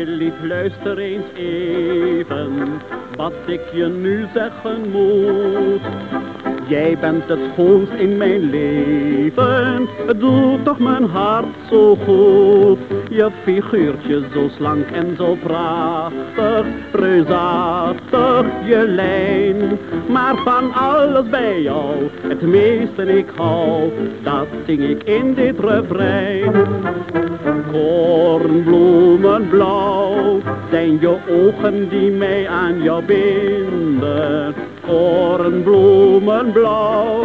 Meisje lief, luister eens even, wat ik je nu zeggen moet. Jij bent het schoonst in mijn leven, het doet toch mijn hart zo goed. Je figuurtje zo slank en zo prachtig, reusachtig je lijn. Maar van alles bij jou, het meeste ik hou, dat zing ik in dit refrein. Kornbloemenblauw zijn je ogen die mij aan jou binden korenbloemenblauw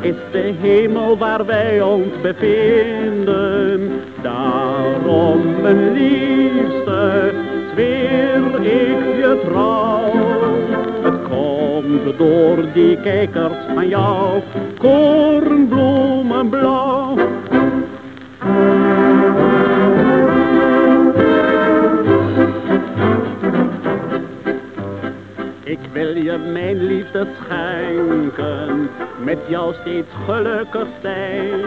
is de hemel waar wij ons bevinden. Daarom, mijn liefste, zweer ik je trouw. Het komt door die kijkers van jou, korenbloemenblauw. Wil je mijn liefde schenken, met jou steeds gelukkig zijn.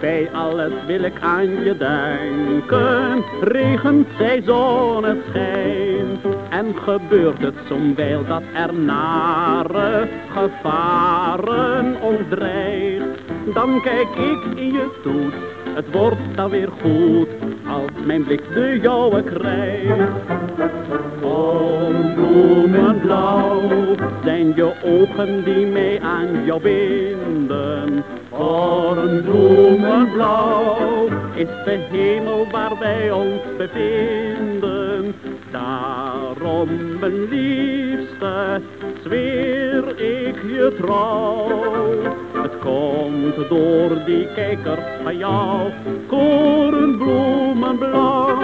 Bij alles wil ik aan je denken, regent zij zonneschijn. En gebeurt het soms wel dat er nare gevaren ons dreigt, dan kijk ik in je toet, het wordt dan weer goed, als mijn blik de jouwe krijgt. Oh, zijn je ogen die mij aan jou binden. bloemenblauw is de hemel waar wij ons bevinden. Daarom, mijn liefste, zweer ik je trouw. Het komt door die kijkers van jou, korenbloemenblauw.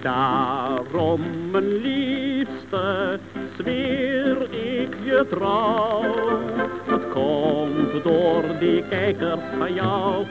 Daarom, mijn liefste, zweer ik je trouw. Door die kijkers van jou.